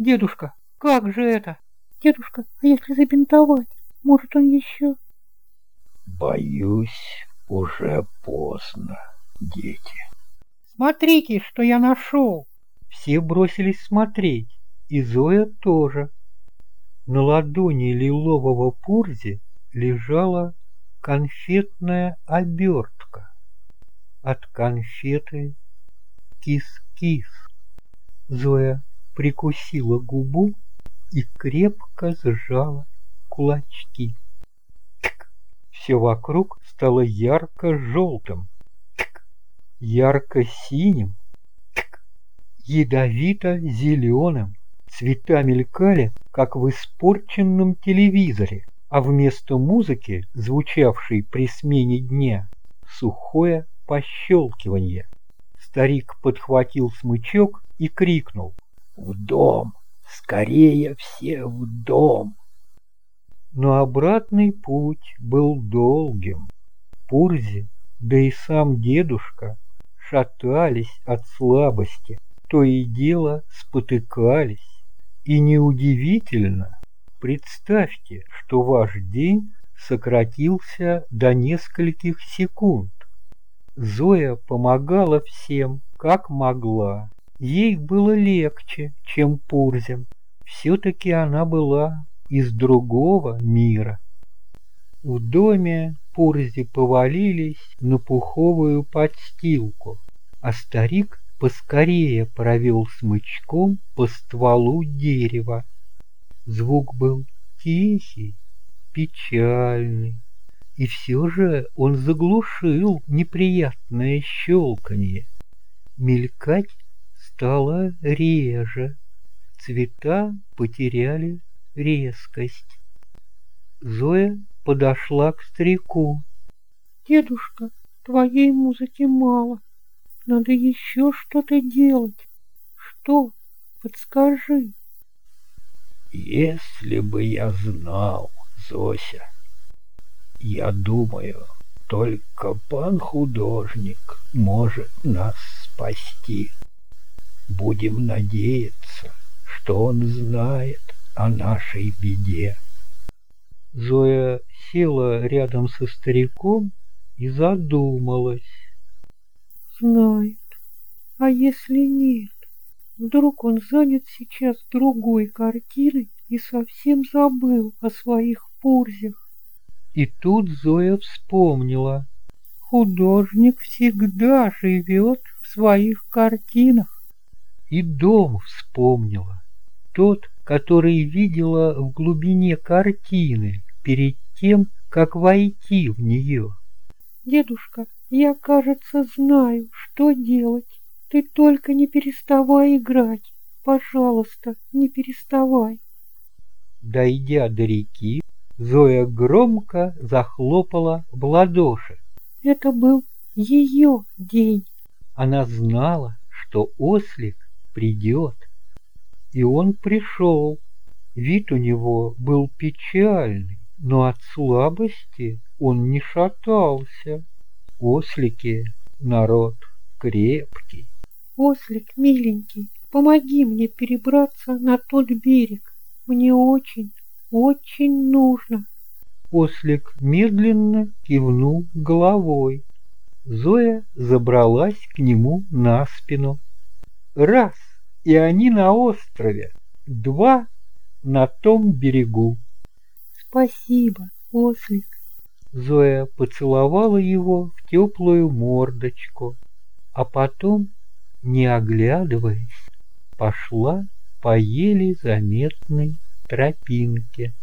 Дедушка, как же это? Дедушка, а если забинтовать? Может, он еще... Боюсь, уже поздно, дети. Смотрите, что я нашел. Все бросились смотреть, и Зоя тоже. На ладони лилового пурзи лежала конфетная обертка. От конфеты кис-кис. Зоя прикусила губу и крепко сжала кулачки. Все вокруг стало ярко-желтым, ярко-синим, ядовито-зеленым. Цвета мелькали, как в испорченном телевизоре, а вместо музыки, звучавшей при смене дня, сухое пощелкивание. Старик подхватил смычок и крикнул «В дом! Скорее все в дом!» Но обратный путь был долгим. Пурзи, да и сам дедушка шатались от слабости, то и дело спотыкались. И неудивительно, представьте, что ваш день сократился до нескольких секунд. Зоя помогала всем, как могла. Ей было легче, чем Пурзям. Все-таки она была из другого мира. В доме Пурзи повалились на пуховую подстилку, а старик поскорее провел смычком по стволу дерева. Звук был тихий, печальный, и все же он заглушил неприятное щелканье. Мелькать стало реже, цвета потеряли резкость. Зоя подошла к старику. «Дедушка, твоей музыки мало. Надо еще что-то делать. Что? Подскажи». «Если бы я знал, Зося, я думаю, только пан-художник может нас спасти. Будем надеяться, что он знает о нашей беде. Зоя села рядом со стариком и задумалась. Знает. А если нет? Вдруг он занят сейчас другой картиной и совсем забыл о своих пурзях. И тут Зоя вспомнила. Художник всегда живет в своих картинах. И дом вспомнила. Тот, который видела в глубине картины перед тем, как войти в нее. «Дедушка, я, кажется, знаю, что делать. Ты только не переставай играть. Пожалуйста, не переставай». Дойдя до реки, Зоя громко захлопала в ладоши. Это был ее день. Она знала, что ослик придет. И он пришел. Вид у него был печальный, но от слабости он не шатался. Ослики — народ крепкий. Ослик, миленький, помоги мне перебраться на тот берег. Мне очень, очень нужно. Ослик медленно кивнул головой. Зоя забралась к нему на спину. Раз! и они на острове, два на том берегу. Спасибо, ослик. Зоя поцеловала его в теплую мордочку, а потом, не оглядываясь, пошла по еле заметной тропинке.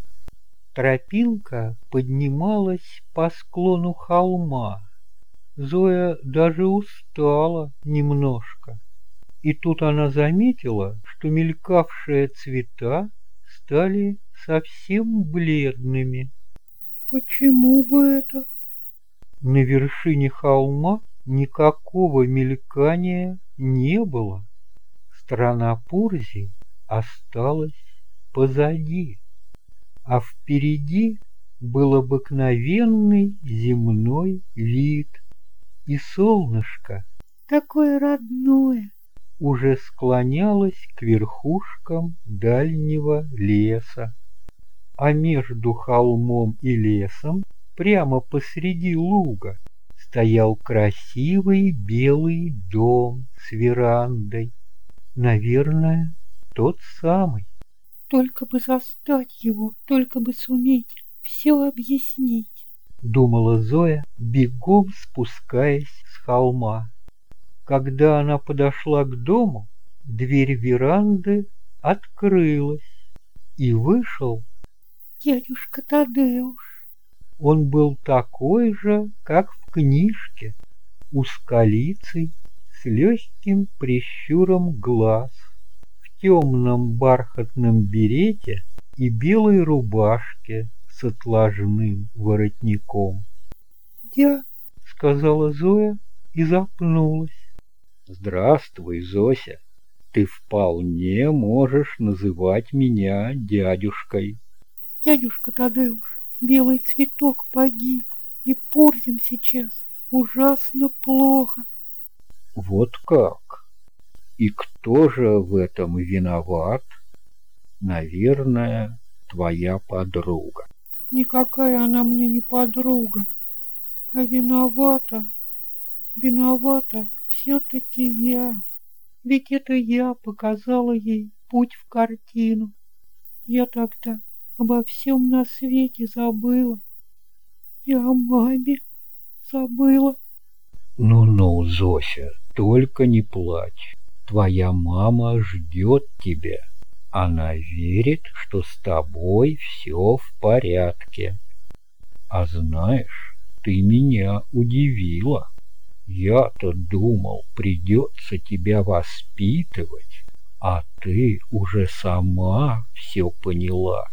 Тропинка поднималась по склону холма. Зоя даже устала немножко. И тут она заметила, что мелькавшие цвета стали совсем бледными. Почему бы это? На вершине холма никакого мелькания не было. Страна Пурзи осталась позади, а впереди был обыкновенный земной вид, и солнышко такое родное, уже склонялась к верхушкам дальнего леса. А между холмом и лесом, прямо посреди луга, стоял красивый белый дом с верандой. Наверное, тот самый. Только бы застать его, только бы суметь все объяснить, думала Зоя, бегом спускаясь с холма. Когда она подошла к дому, дверь веранды открылась, и вышел дядюшка Тадеуш. Он был такой же, как в книжке, узколицый, с легким прищуром глаз, в темном бархатном берете и белой рубашке с отложным воротником. «Я...» — сказала Зоя и запнулась. Здравствуй, Зося. Ты вполне можешь называть меня дядюшкой. Дядюшка Тадеуш, белый цветок погиб, и Пурзим сейчас ужасно плохо. Вот как? И кто же в этом виноват? Наверное, твоя подруга. Никакая она мне не подруга, а виновата, виновата все-таки я. Ведь это я показала ей путь в картину. Я тогда обо всем на свете забыла. И о маме забыла. Ну-ну, Зося, только не плачь. Твоя мама ждет тебя. Она верит, что с тобой все в порядке. А знаешь, ты меня удивила. Я-то думал, придется тебя воспитывать, а ты уже сама все поняла.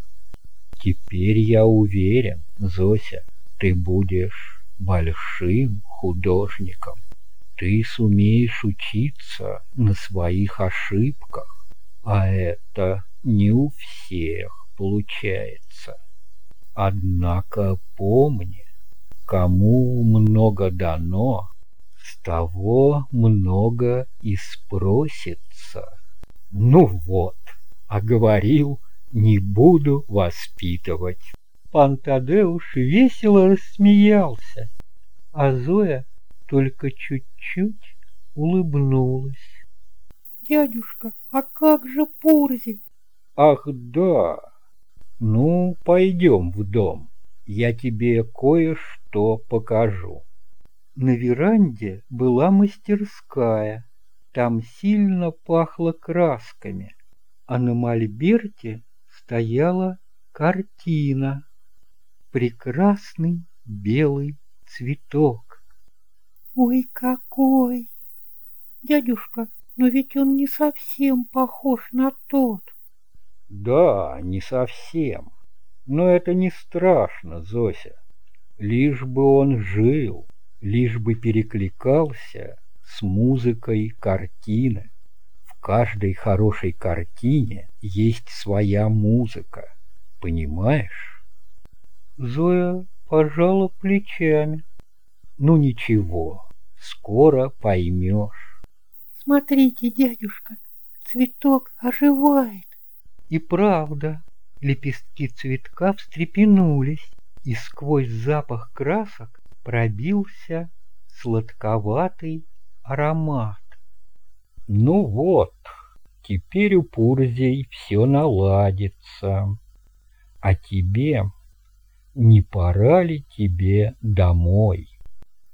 Теперь я уверен, Зося, ты будешь большим художником. Ты сумеешь учиться на своих ошибках, а это не у всех получается. Однако помни, кому много дано, с того много и спросится. Ну вот, а говорил, не буду воспитывать. Пан Тадеуш весело рассмеялся, а Зоя только чуть-чуть улыбнулась. «Дядюшка, а как же Пурзи?» «Ах, да! Ну, пойдем в дом, я тебе кое-что покажу». На веранде была мастерская. Там сильно пахло красками, а на мольберте стояла картина. Прекрасный белый цветок. Ой, какой! Дядюшка, но ведь он не совсем похож на тот. Да, не совсем. Но это не страшно, Зося. Лишь бы он жил лишь бы перекликался с музыкой картины. В каждой хорошей картине есть своя музыка, понимаешь? Зоя пожала плечами. Ну ничего, скоро поймешь. Смотрите, дядюшка, цветок оживает. И правда, лепестки цветка встрепенулись, и сквозь запах красок пробился сладковатый аромат. Ну вот, теперь у Пурзей все наладится. А тебе, не пора ли тебе домой?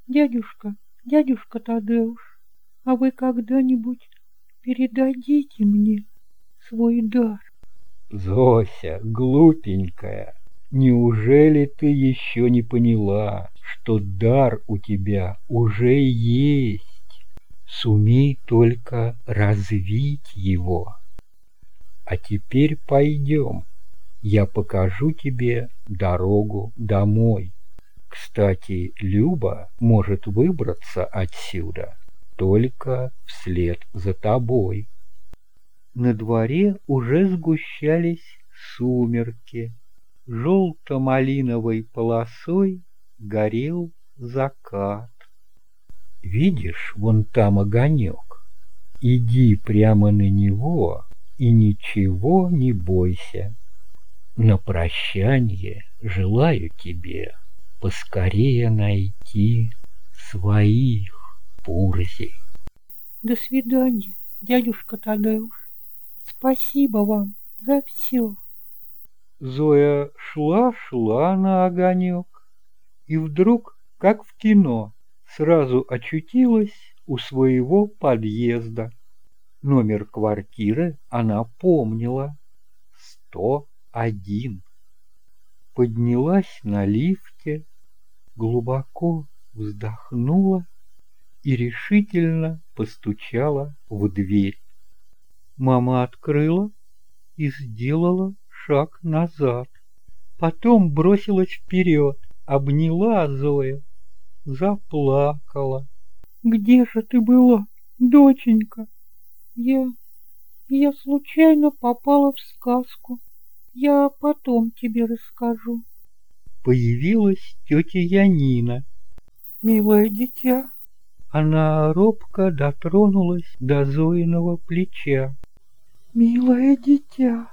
Дядюшка, дядюшка Тадеуш, а вы когда-нибудь передадите мне свой дар? Зося, глупенькая, неужели ты еще не поняла, что дар у тебя уже есть. Сумей только развить его. А теперь пойдем. Я покажу тебе дорогу домой. Кстати, Люба может выбраться отсюда только вслед за тобой. На дворе уже сгущались сумерки. Желто-малиновой полосой горел закат. Видишь, вон там огонек. Иди прямо на него и ничего не бойся. На прощание желаю тебе поскорее найти своих Пурзи. До свидания, дядюшка Тадеуш. Спасибо вам за все. Зоя шла-шла на огонек и вдруг, как в кино, сразу очутилась у своего подъезда. Номер квартиры она помнила. Сто один. Поднялась на лифте, глубоко вздохнула и решительно постучала в дверь. Мама открыла и сделала шаг назад. Потом бросилась вперед, обняла Зою, заплакала. «Где же ты была, доченька?» «Я... я случайно попала в сказку. Я потом тебе расскажу». Появилась тетя Янина. «Милое дитя». Она робко дотронулась до Зоиного плеча. «Милое дитя»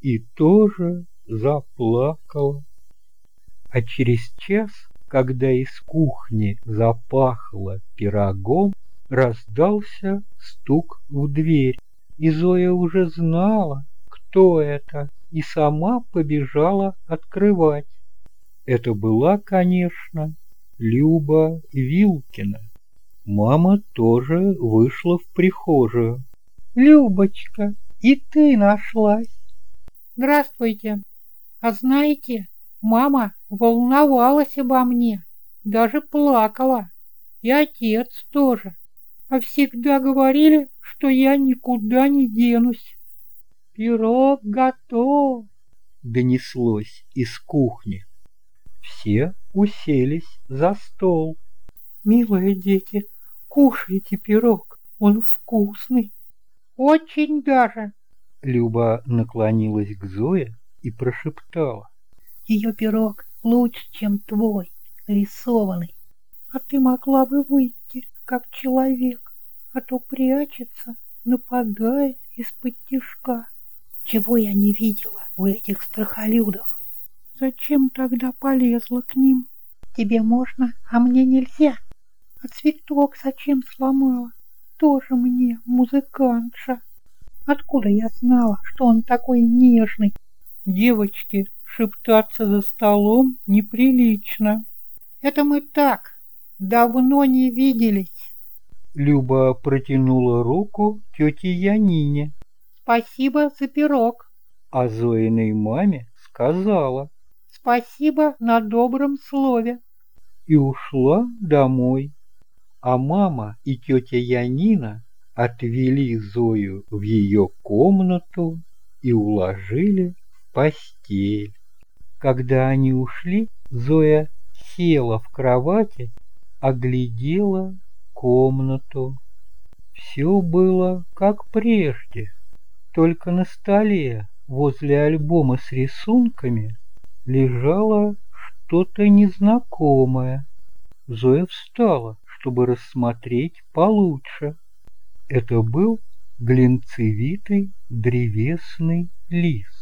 и тоже заплакала. А через час, когда из кухни запахло пирогом, раздался стук в дверь, и Зоя уже знала, кто это, и сама побежала открывать. Это была, конечно, Люба Вилкина. Мама тоже вышла в прихожую. «Любочка, и ты нашлась!» Здравствуйте. А знаете, мама волновалась обо мне, даже плакала. И отец тоже. А всегда говорили, что я никуда не денусь. Пирог готов, донеслось из кухни. Все уселись за стол. Милые дети, кушайте пирог, он вкусный. Очень даже, Люба наклонилась к Зое и прошептала. Ее пирог лучше, чем твой, рисованный. А ты могла бы выйти, как человек, а то прячется, нападает из-под тишка. Чего я не видела у этих страхолюдов? Зачем тогда полезла к ним? Тебе можно, а мне нельзя. А цветок зачем сломала? Тоже мне, музыкантша. Откуда я знала, что он такой нежный? Девочки, шептаться за столом неприлично. Это мы так, давно не виделись. Люба протянула руку тете Янине. Спасибо за пирог. А Зоиной маме сказала. Спасибо на добром слове. И ушла домой. А мама и тетя Янина отвели Зою в ее комнату и уложили в постель. Когда они ушли, Зоя села в кровати, оглядела комнату. Все было как прежде, только на столе возле альбома с рисунками лежало что-то незнакомое. Зоя встала, чтобы рассмотреть получше. Это был глинцевитый древесный лист.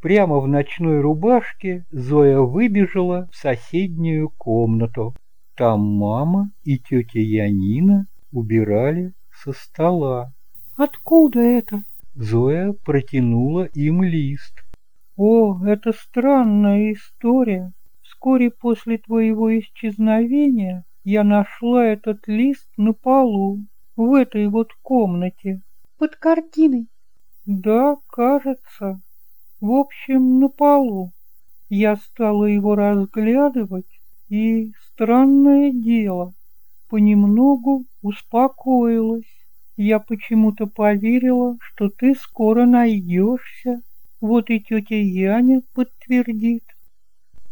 Прямо в ночной рубашке Зоя выбежала в соседнюю комнату. Там мама и тетя Янина убирали со стола. «Откуда это?» Зоя протянула им лист. «О, это странная история. Вскоре после твоего исчезновения я нашла этот лист на полу в этой вот комнате. Под картиной? Да, кажется. В общем, на полу. Я стала его разглядывать, и, странное дело, понемногу успокоилась. Я почему-то поверила, что ты скоро найдешься. Вот и тетя Яня подтвердит.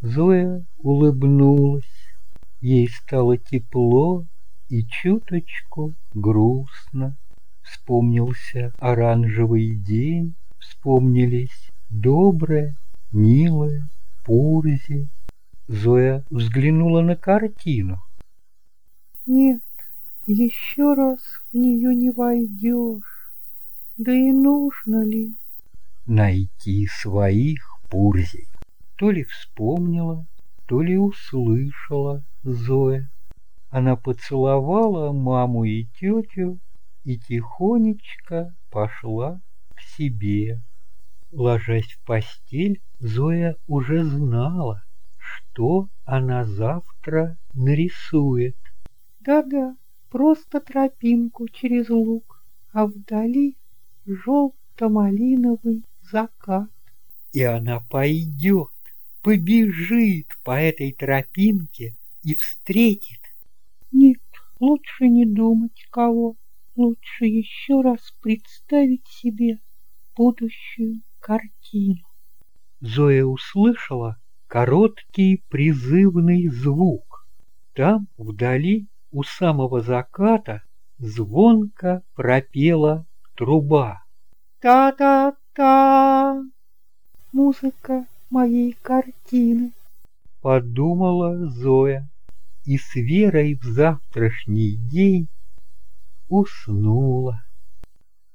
Зоя улыбнулась. Ей стало тепло и чуточку грустно. Вспомнился оранжевый день, вспомнились доброе, милое Пурзи. Зоя взглянула на картину. Нет, еще раз в нее не войдешь. Да и нужно ли? Найти своих Пурзей. То ли вспомнила, то ли услышала Зоя. Она поцеловала маму и тетю и тихонечко пошла к себе. Ложась в постель, Зоя уже знала, что она завтра нарисует. Да-да, просто тропинку через луг, а вдали желто-малиновый закат. И она пойдет, побежит по этой тропинке и встретит. Нет, лучше не думать кого, лучше еще раз представить себе будущую картину. Зоя услышала короткий призывный звук. Там, вдали, у самого заката, звонко пропела труба. Та-та-та! Музыка моей картины. Подумала Зоя и с верой в завтрашний день уснула.